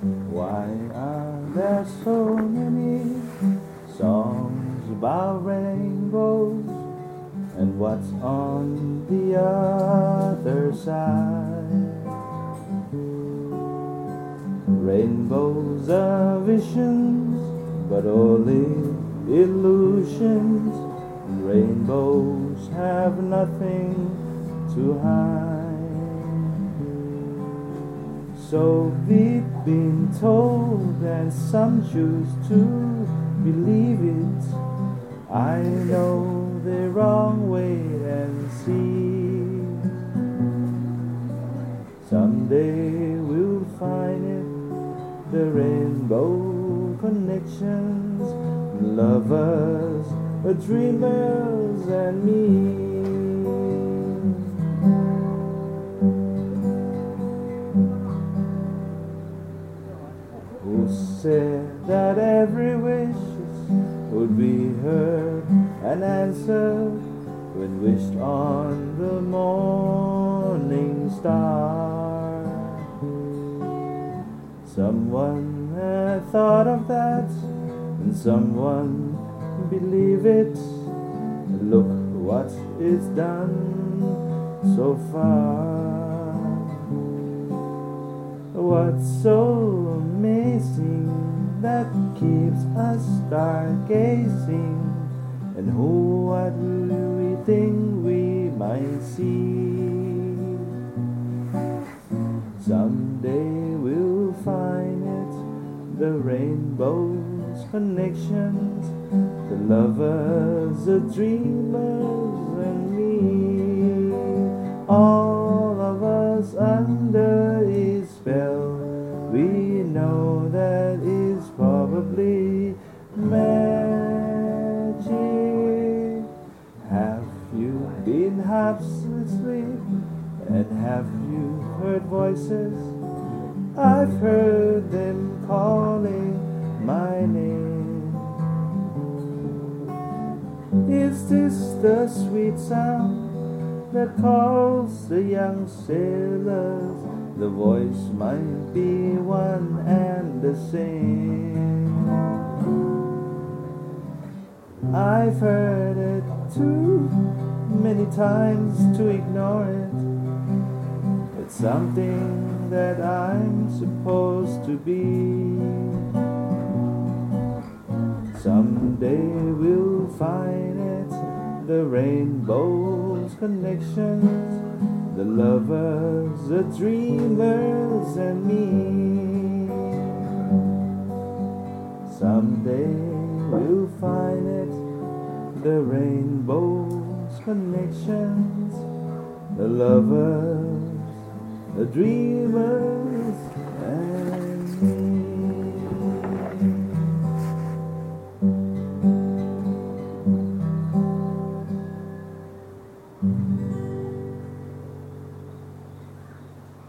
Why are there so many songs about rainbows? And what's on the other side? Rainbows are visions, but only illusions. Rainbows have nothing to hide. So we've been told, and some choose to believe it. I know the wrong way and see. Someday we'll find it, the rainbow connections, lovers, dreamers, and me. Said that every wish would be heard and answered when wished on the morning star. Someone had thought of that, and someone believe it. Look what it's done so far. What's so amazing that keeps us stargazing? And who, what we think we might see? Someday we'll find it, the rainbow's connections, the lovers, the dreamers, and me. Magic. Have you been half asleep? And have you heard voices? I've heard them calling my name. Is this the sweet sound that calls the young sailors? The voice might be one and the same. I've heard it too many times to ignore it. It's something that I'm supposed to be. Someday we'll find it, the rainbow's connections, the lovers, the dreamers, and me. Someday we'll find it, the rainbow's connections, the lovers, the dreamers,